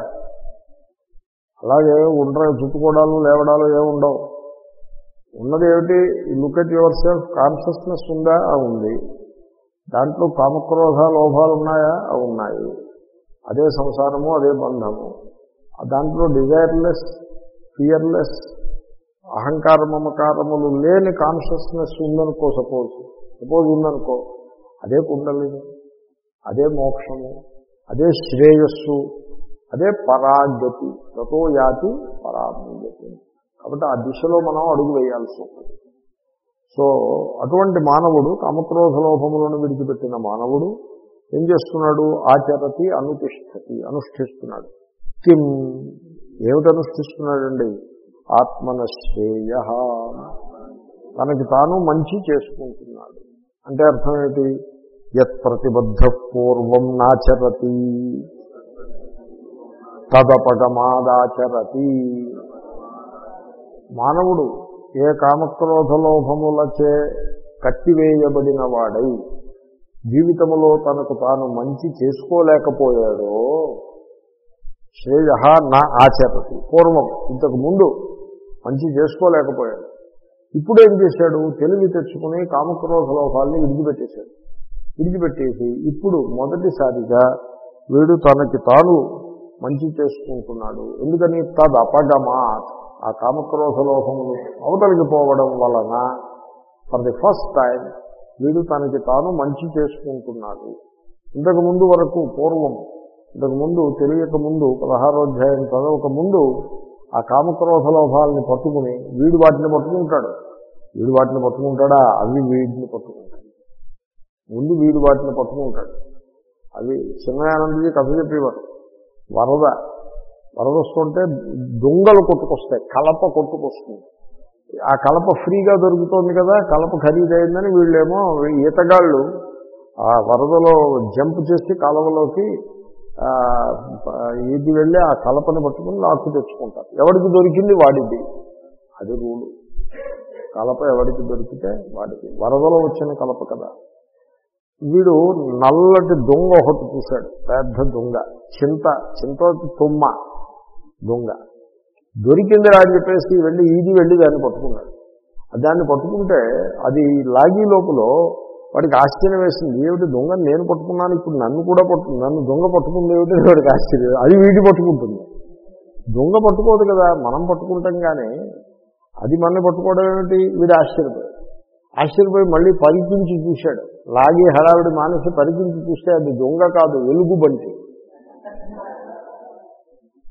అలాగే గుండ్ర చుట్టుకోవడాలు లేవడాలు ఏముండవు ఉన్నది ఏమిటి? Look at your self consciousness ఉందా? ఉంది. దాంట్లో కామక్రోధ లోభాలు ఉన్నాయా అవి ఉన్నాయి. అదే సంసారము అదే బంధము. దాంట్లో డిజైర్లెస్ ఫియర్లెస్ అహంకార మమకారములు లేని కాన్షియస్నెస్ ఉందనుకో సపోజ్ సపోజ్ ఉందనుకో అదే కుండలిని అదే మోక్షము అదే శ్రేయస్సు అదే పరాగతి తతో యాతి పరాగతి కాబట్టి ఆ దిశలో మనం అడుగు వేయాల్సి ఉంటుంది. సో అటువంటి మానవుడు కామక్రోధ లోభములను విడిచిపెట్టిన మానవుడు ఏం చేస్తున్నాడు? ఆచరతి అనుతిష్టతి అనుష్ఠిస్తున్నాడు. కిం ఏమిటనుష్ఠిస్తున్నాడండి ఆత్మన శ్రేయ తనకి తాను మంచి చేసుకుంటున్నాడు. అంటే అర్థం ఏంటి? యత్ ప్రతిబద్ధ పూర్వం నాచరతి. తదపగమాదాచరతి. మానవుడు ఏ కామక్రోధలోభములచే కట్టివేయబడిన వాడై జీవితములో తనకు తాను మంచి చేసుకోలేకపోయాడో శ్రేయ నా ఆచరతి. పూర్వం ఇంతకు ముందు మంచి చేసుకోలేకపోయాడు. ఇప్పుడు ఏం చేశాడు? తెలివి తెచ్చుకుని కామక్రోధ లోపాలని విడిచిపెట్టేశాడు. విడిచిపెట్టేసి ఇప్పుడు మొదటిసారిగా వీడు తనకి తాను మంచి చేసుకుంటున్నాడు. ఎందుకని? తద్ అపగమాత్. ఆ కామక్రోధ లోహములు అవతలికి పోవడం వలన ఫర్ ది ఫస్ట్ టైం వీడు తనకి తాను మంచి చేసుకుంటున్నాడు. ఇంతకు ముందు వరకు పూర్వం ఇంతకు ముందు తెలియక ముందు పదహారోధ్యాయం చదవక ముందు ఆ కామక్రోధ లోభాలని పట్టుకుని వీడు వాటిని పట్టుకుంటాడు. వీడు వాటిని పట్టుకుంటాడా? అవి వీడిని పట్టుకుంటాడు ముందు వీడు వాటిని పట్టుకుంటాడు. అవి చిన్నయానందజీ కథ చెప్పేవారు. వరద. వరద వస్తుంటే దొంగలు కొట్టుకొస్తాయి. కలప కొట్టుకొస్తుంది. ఆ కలప ఫ్రీగా దొరుకుతోంది కదా? కలప ఖరీదైందని వీళ్ళేమో ఈతగాళ్ళు ఆ వరదలో జంప్ చేసి కాలువలోకి ఇది వెళ్ళి ఆ కలపను పట్టుకుని లాక్కు తెచ్చుకుంటారు. ఎవరికి దొరికింది వాడిది. అది రూలు. కలప ఎవరికి దొరికితే వాడిది. వరదలో వచ్చిన కలప కదా. వీడు నల్లటి దొంగ ఒకటి చూశాడు. పెద్ద దొంగ. చింత చింత తుమ్మ దొంగ. దొరికింది రాని చెప్పేసి వెళ్ళి ఈది వెళ్ళి దాన్ని పట్టుకున్నాడు. దాన్ని పట్టుకుంటే అది లాగి లోపల వాడికి ఆశ్చర్యం వేసింది. ఏమిటి దొంగ? నేను పట్టుకున్నాను. ఇప్పుడు నన్ను కూడా పట్టు నన్ను దొంగ పట్టుకుంది ఏమిటి? వాడికి ఆశ్చర్యం. అది వీడి పట్టుకుంటుంది. దొంగ పట్టుకోదు కదా. మనం పట్టుకుంటాం కానీ అది మనల్ని పట్టుకోవడం ఏమిటి? వీడు ఆశ్చర్యపోయాడు ఆశ్చర్యపోయి మళ్ళీ పరికించి చూశాడు. లాగి హడావిడి మానేసి పరికించి చూస్తే అది దొంగ కాదు ఎలుగుబంటి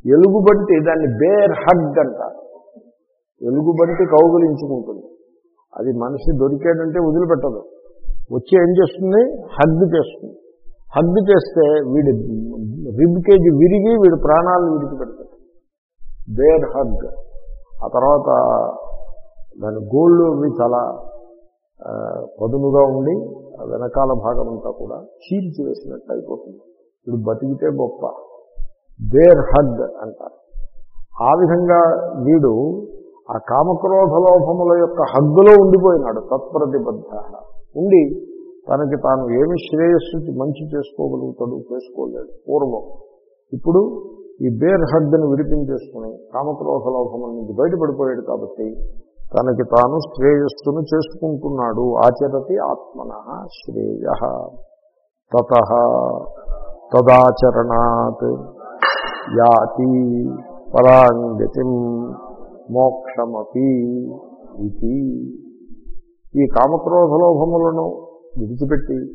ఎలుగుబంటి దాన్ని బేర్ హగ్ అంటారు ఎలుగుబంటి కౌగులించుకుంటుంది. అది మనిషి దొరికాడంటే వదిలిపెట్టదు. వచ్చి ఏం చేస్తుంది? హగ్ చేస్తుంది. హగ్ చేస్తే వీడి రిబ్ కేజీ విరిగి వీడి ప్రాణాలను విడిచిపెడతాడు బేర్ హగ్. ఆ తర్వాత దాని గోళ్ళు అవి చాలా పదునుగా ఉండి ఆ వెనకాల భాగం అంతా కూడా చీల్చి వేసినట్టు అయిపోతుంది. వీడు బతికితే గొప్ప. బేర్ హగ్ అంటారు. ఆ విధంగా వీడు ఆ కామక్రోధ లోభముల యొక్క హద్దులో ఉండిపోయినాడు తత్ప్రతిబద్ధ ఉండి తనకి తాను ఏమి శ్రేయస్సు మంచి చేసుకోగలుగుతాడు చేసుకోలేడు పూర్వం. ఇప్పుడు ఈ బేర్ హద్దును విడిపించేసుకుని కామక్రోధ నుంచి బయటపడిపోయాడు కాబట్టి తనకి తాను శ్రేయస్సును చేసుకుంటున్నాడు. ఆచరతి ఆత్మన శ్రేయ. తత తదాచరణాత్ యాతి పరాంగతి మోక్షమీ ఇది. ఈ కామక్రోధలోభములను విడిచిపెట్టి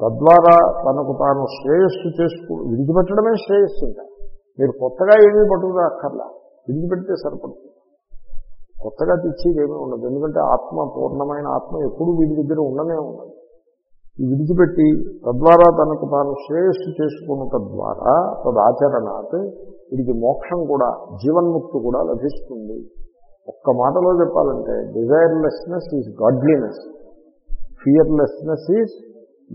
తద్వారా తనకు తాను శ్రేయస్సు చేసుకు విడిచిపెట్టడమే శ్రేయస్సు ఇంకా. మీరు కొత్తగా ఏమీ పట్టుకురా అక్కర్లా. విడిచిపెడితే సరిపడుతుంది. కొత్తగా తెచ్చేది ఏమీ ఉండదు. ఎందుకంటే ఆత్మ పూర్ణమైన ఆత్మ ఎప్పుడూ వీడి దగ్గర ఉండనే ఉండదు. ఈ విడిచిపెట్టి తద్వారా తనకు తాను శ్రేయస్సు చేసుకున్నట ద్వారా తదాచరణాత్ వీడికి మోక్షం కూడా జీవన్ముక్తి కూడా లభిస్తుంది. ఒక్క మాటలో చెప్పాలంటే desirelessness is godliness fearlessness is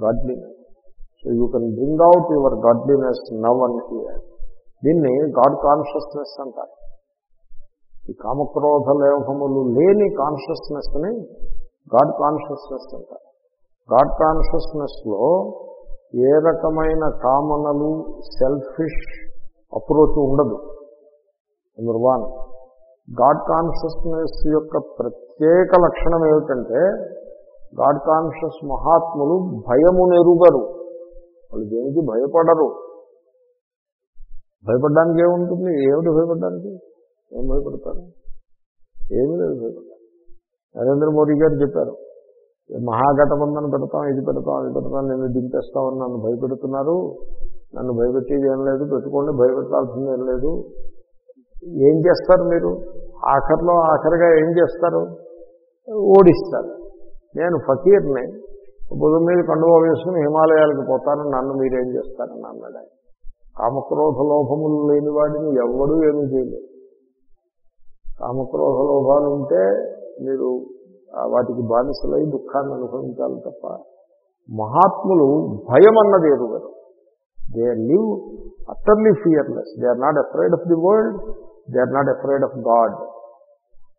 godliness so you can bring out your godliness now and fear దీన్ని గాడ్ కాన్షియస్నెస్ అంటారు. ఈ కామక్రోధ లేఖములు లేని కాన్షియస్నెస్ని గాడ్ కాన్షియస్నెస్ అంటారు. గాడ్ కాన్షియస్నెస్లో ఏ రకమైన కామనలు సెల్ఫిష్ అప్రోచ్ ఉండదు. నెంబర్ వన్ గాడ్ కాన్షియస్నెస్ యొక్క ప్రత్యేక లక్షణం ఏమిటంటే గాడ్ కాన్షియస్ మహాత్ములు భయము నెరుగరు. వాళ్ళు దేనికి భయపడరు. భయపడడానికి ఏముంటుంది? ఏమిటి భయపడడానికి? ఏం భయపడతారు? ఏమి లేదు భయపడతారు నరేంద్ర మోడీ గారు చెప్పారు మహాఘటబంధన పెడతాం ఇది పెడతాం అది పెడతాం నేను దింపేస్తామని నన్ను భయపెడుతున్నారు. నన్ను భయపెట్టేది ఏం లేదు పెట్టుకోండి భయపెట్టాల్సింది ఏం లేదు. ఏం చేస్తారు మీరు? ఆఖరిలో ఆఖరిగా ఏం చేస్తారు? ఓడిస్తారు. నేను ఫకీర్ని బుధం మీద కండువా వేసుకుని హిమాలయాలకు పోతాను నన్ను మీరేం చేస్తారని అన్నాడు ఆయన. కామక్రోధ లోభములు లేని వాడిని ఎవడూ ఏమీ చేయలేదు. కామక్రోధ లోభాలు ఉంటే మీరు వాటికి బానిసలై దుఃఖాన్ని అనుభవించాలి తప్ప మహాత్ములు భయం అన్నది ఎదుగరు they live utterly fearless they are not afraid of the world they are not afraid of God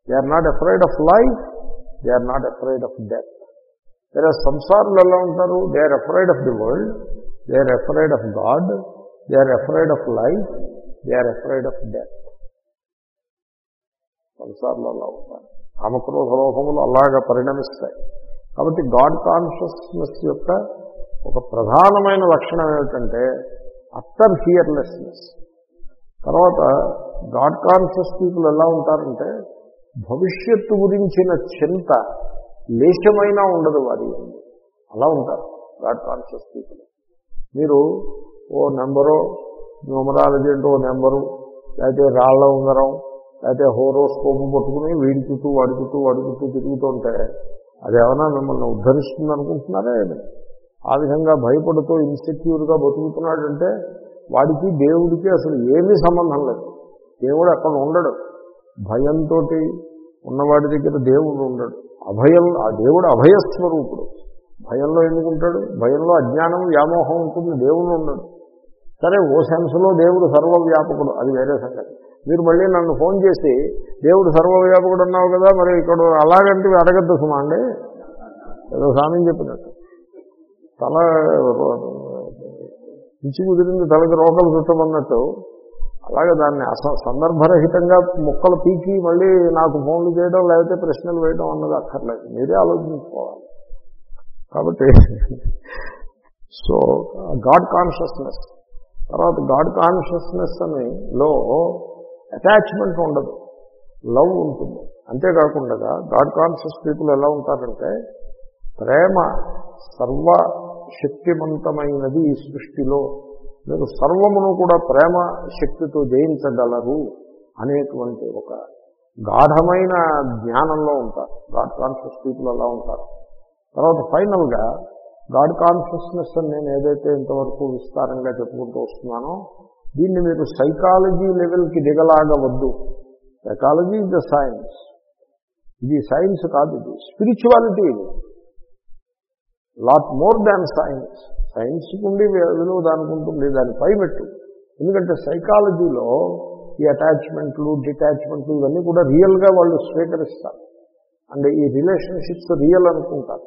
they are not afraid of life they are not afraid of death వేరే సంసారులు ఎలా ఉంటారు they are afraid of the world they are afraid of God they are afraid of life they are afraid of death సంసారులు అలా ఉంటారు కామక్రోధ లోభములు అలాగా పరిణమిస్తాయి కాబట్టి God consciousness యొక్క ఒక ప్రధానమైన లక్షణం ఏమిటంటే అత్తర్ ఫియర్లెస్నెస్ తర్వాత గాడ్ కాన్షియస్ పీపుల్ ఎలా ఉంటారంటే భవిష్యత్తు గురించిన చింత లేశమైనా ఉండదు వారి అలా ఉంటారు గాడ్ కాన్షియస్ పీపుల్ మీరు ఓ నెంబరు న్యూమరాలజీ అంటే ఓ నెంబరు లేకపోతే రాళ్ళ ఉంగరం లేకపోతే హోరోస్కోప్ పట్టుకుని వీడి చుట్టూ వాడి చుట్టూ వాడి చుట్టూ తిరుగుతుంటే అది ఏమైనా మిమ్మల్ని ఉద్ధరిస్తుంది అనుకుంటున్నారా ఏమి? ఆ విధంగా భయపడుతూ ఇన్సెక్యూర్గా బతుకుతున్నాడంటే వాడికి దేవుడికి అసలు ఏమీ సంబంధం లేదు. దేవుడు అక్కడ ఉండడు. భయంతో ఉన్నవాడి దగ్గర దేవుడు ఉండడు. అభయం ఆ దేవుడు అభయస్వరూపుడు. భయంలో ఎందుకుంటాడు? భయంలో అజ్ఞానం వ్యామోహం ఉంటుంది దేవుడు ఉండడు. సరే ఓ సెన్స్లో దేవుడు సర్వవ్యాపకుడు. అది వేరే సంగతి. మీరు మళ్ళీ నన్ను ఫోన్ చేసి దేవుడు సర్వవ్యాపకుడు అన్నావు కదా మరి ఇక్కడ అలాగంటే అడగద్దు సుమా అండి. ఏదో స్వామి చెప్పినట్టు. తల పిచ్చి కుదిరింది తలకి రోకలు చుట్టమన్నట్టు అలాగే దాన్ని అస సందర్భరహితంగా ముక్కలు పీకి మళ్ళీ నాకు ఫోన్లు చేయడం లేకపోతే ప్రశ్నలు వేయడం అన్నది అక్కర్లేదు. మీరే ఆలోచించుకోవాలి. కాబట్టి సో గాడ్ కాన్షియస్నెస్ తర్వాత గాడ్ కాన్షియస్నెస్ అని లో అటాచ్మెంట్ ఉండదు. లవ్ ఉంటుంది. అంతేకాకుండా గాడ్ కాన్షియస్ పీపుల్ ఎలా ఉంటారంటే ప్రేమ సర్వ శక్తివంతమైనది ఈ సృష్టిలో. మీరు సర్వమును కూడా ప్రేమ శక్తితో జయించగలరు అనేటువంటి ఒక గాఢమైన జ్ఞానంలో ఉంటారు. గాడ్ కాన్షియస్ పీపుల్ అలా ఉంటారు. తర్వాత ఫైనల్గా గాడ్ కాన్షియస్నెస్ అని నేను ఏదైతే ఇంతవరకు విస్తారంగా చెప్పుకుంటూ వస్తున్నానో దీన్ని మీరు సైకాలజీ లెవెల్కి దిగలాగవద్దు. Psychology is the science. ఇది సైన్స్ కాదు ఇది స్పిరిచువాలిటీ ఇది. లాట్ మోర్ దాన్ సైన్స్ సైన్స్కి ఉండి విలువ దానికి ఉంటుంది దాని పైమెట్టు ఎందుకంటే సైకాలజీలో ఈ అటాచ్మెంట్లు డిటాచ్మెంట్లు ఇవన్నీ కూడా రియల్గా వాళ్ళు స్వీకరిస్తారు. అండ్ ఈ రిలేషన్షిప్స్ రియల్ అనుకుంటారు.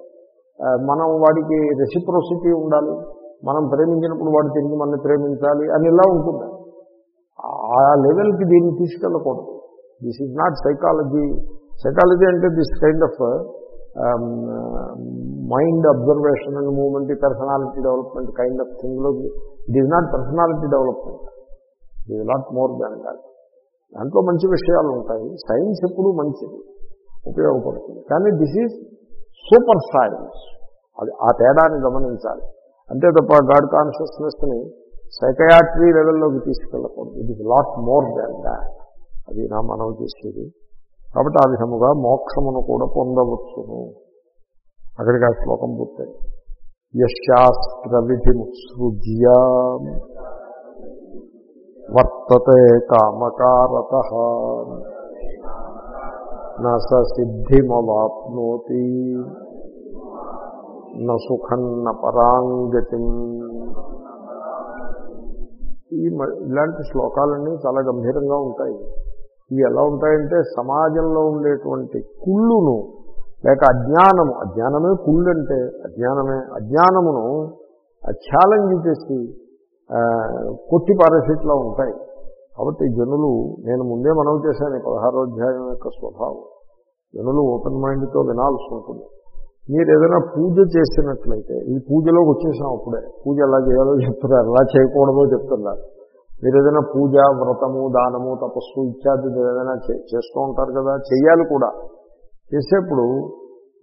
మనం వాడికి రెసిప్రోసిటీ ఉండాలి. మనం ప్రేమించినప్పుడు వాడు తిరిగి మనల్ని ప్రేమించాలి అని ఇలా ఉంటుంది ఆ లెవెల్కి దీన్ని తీసుకెళ్ళకూడదు. This is not psychology psychology అంటే this kind of mind observation and moment personality development kind of థింగ్లో it is not personality development it is not more than that దాంట్లో మంచి విషయాలు ఉంటాయి. సైన్స్ ఎప్పుడూ మంచిది. ఉపయోగపడుతుంది. కానీ దిస్ ఈజ్ సూపర్ సైన్స్ అది ఆ తేడాన్ని గమనించాలి. అంతే తప్ప గాడ్ కాన్షియస్నెస్ని సైకయాట్రీ లెవెల్లోకి తీసుకెళ్ళకూడదు. It is lot more than that అది నా మనం చేసేది. కాబట్టి ఆ విధముగా మోక్షమును కూడా పొందవచ్చును. అక్కడికి ఆ శ్లోకం పూర్తయి యశాస్త్ర విధిముత్సృజ్య వర్తతే కామకారత. నస సిద్ధిమవాప్నోతి. న పరాంగతి. ఈ మ- ఇలాంటి శ్లోకాలన్నీ చాలా గంభీరంగా ఉంటాయి. ఇవి ఎలా ఉంటాయంటే సమాజంలో ఉండేటువంటి కుళ్ళును లేక అజ్ఞానము. అజ్ఞానమే కుళ్ళు అంటే అజ్ఞానమే. అజ్ఞానమును ఛాలెంజ్ చేసి కొట్టి పారేసేట్లా ఉంటాయి. కాబట్టి జనులు నేను ముందే మనవి చేశాను ఈ పదహారో అధ్యాయం యొక్క స్వభావం. జనులు ఓపెన్ మైండ్తో వినాల్సి ఉంటుంది. మీరు ఏదైనా పూజ చేసినట్లయితే ఈ పూజలోకి వచ్చేసాం అప్పుడే. పూజ ఎలా చేయాలో చెప్తున్నారు ఎలా చేయకూడదో చెప్తున్నారు. మీరు ఏదైనా పూజ వ్రతము దానము తపస్సు ఇత్యాది ఏదైనా చే- చేస్తూ ఉంటారు కదా చెయ్యాలి కూడా. చేసేప్పుడు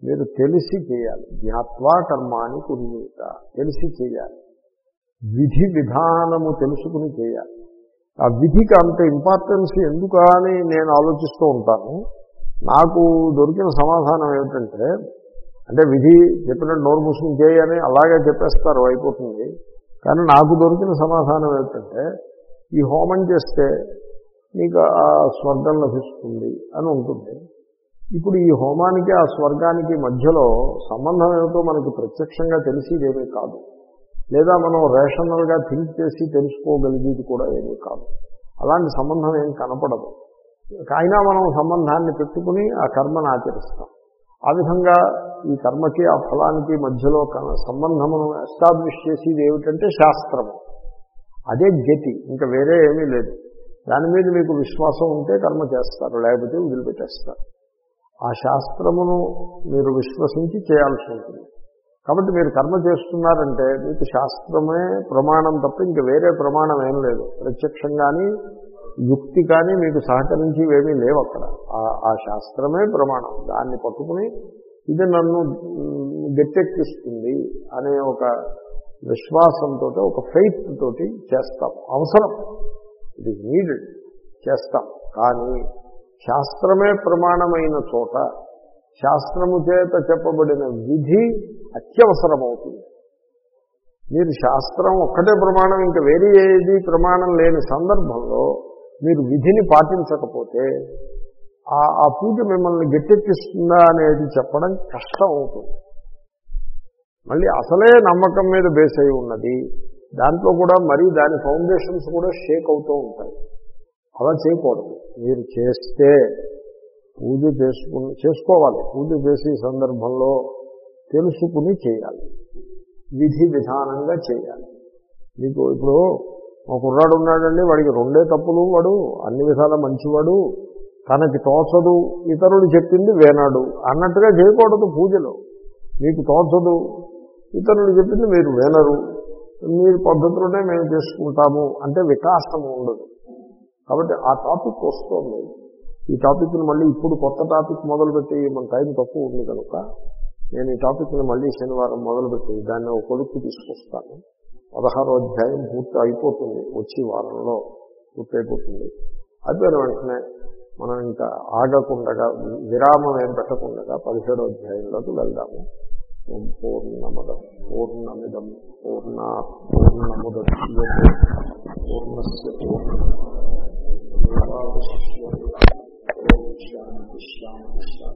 మీరు తెలిసి చేయాలి. జ్ఞాత్వా కర్మాని కుర్మీత తెలిసి చేయాలి. విధి విధానము తెలుసుకుని చేయాలి. ఆ విధికి అంత ఇంపార్టెన్స్ ఎందుకు అని నేను ఆలోచిస్తూ ఉంటాను. నాకు దొరికిన సమాధానం ఏమిటంటే అంటే విధి చెప్పినట్టు నోరు మూసుకుని చేయని అలాగే చెప్పేస్తారు అయిపోతుంది. కానీ నాకు దొరికిన సమాధానం ఏమిటంటే ఈ హోమం చేస్తే నీకు ఆ స్వర్గం లభిస్తుంది అని ఉంటుంది. ఇప్పుడు ఈ హోమానికి ఆ స్వర్గానికి మధ్యలో సంబంధం ఏమిటో మనకి ప్రత్యక్షంగా తెలిసేదేమీ కాదు. లేదా మనం రేషనల్గా థింక్ చేసి తెలుసుకోగలిగేది కూడా ఏమీ కాదు. అలాంటి సంబంధం ఏం కనపడదు. అయినా మనం సంబంధాన్ని పెట్టుకుని ఆ కర్మను ఆచరిస్తాం. ఆ విధంగా ఈ కర్మకి ఆ ఫలానికి మధ్యలో సంబంధమును ఎస్టాబ్లిష్ చేసేది ఏమిటంటే శాస్త్రము. అదే గతి ఇంకా వేరే ఏమీ లేదు. దాని మీద మీకు విశ్వాసం ఉంటే కర్మ చేస్తారు లేకపోతే వదిలిపెట్టేస్తారు. ఆ శాస్త్రమును మీరు విశ్వసించి చేయాల్సి ఉంటుంది. కాబట్టి మీరు కర్మ చేస్తున్నారంటే మీకు శాస్త్రమే ప్రమాణం తప్ప ఇంక వేరే ప్రమాణం ఏం లేదు. ప్రత్యక్షం కానీ యుక్తి కానీ మీకు సహకరించి ఏమీ లేవు అక్కడ. ఆ- శాస్త్రమే ప్రమాణం. దాన్ని పట్టుకుని ఇది నన్ను గట్టెక్కిస్తుంది అనే ఒక విశ్వాసంతో ఒక ఫెయిత్ తోటి చేస్తాం. అవసరం. ఇట్ ఈజ్ నీడెడ్ చేస్తాం. కానీ శాస్త్రమే ప్రమాణమైన చోట శాస్త్రము చేత చెప్పబడిన విధి అత్యవసరమవుతుంది. మీరు శాస్త్రం ఒక్కటే ప్రమాణం ఇంకా వేరే ఏది ప్రమాణం లేని సందర్భంలో మీరు విధిని పాటించకపోతే ఆ ఆ పూజ మిమ్మల్ని గట్టెక్కిస్తుందా అనేది చెప్పడం కష్టం అవుతుంది మళ్ళీ అసలే నమ్మకం మీద బేస్ అయి ఉన్నది. దాంట్లో కూడా మరీ దాని ఫౌండేషన్స్ కూడా షేక్ అవుతూ ఉంటాయి. అలా చేయకూడదు. మీరు చేస్తే పూజ చేసుకుని చేసుకోవాలి. పూజ చేసే సందర్భంలో తెలుసుకుని చేయాలి. విధి విధానంగా చేయాలి. మీకు ఇప్పుడు మా కుర్రాడు ఉన్నాడండి వాడికి రెండే తప్పులు వాడు అన్ని విధాల మంచివాడు తనకి తోచదు ఇతరుడు చెప్పింది వేనాడు అన్నట్టుగా చేయకూడదు పూజలో. మీకు తోచదు ఇతరులు చెప్పింది మీరు వినరు. మీరు పద్ధతిలోనే మేము చేసుకుంటాము అంటే వికాసం ఉండదు. కాబట్టి ఆ టాపిక్ వస్తుంది. ఈ టాపిక్ని మళ్ళీ ఇప్పుడు కొత్త టాపిక్ మొదలుపెట్టి మన టైం తక్కువ ఉంది కనుక నేను ఈ టాపిక్ని మళ్ళీ శనివారం మొదలుపెట్టి దాన్ని ఒక కొడుకు తీసుకొస్తాను. పదహారో అధ్యాయం పూర్తి అయిపోతుంది. వచ్చే వారంలో పూర్తి అయిపోతుంది. అయిపోయిన వెంటనే మనం ఇంకా ఆగకుండా విరామం ఏం పెట్టకుండా పదిహేడో అధ్యాయంలోకి వెళ్దాము. ఓం పూర్ణమద పూర్ణమిదం పూర్ణా పూర్ణముద్య పూర్ణస్ పూర్ణమావశిష్య శాంతి శాంతి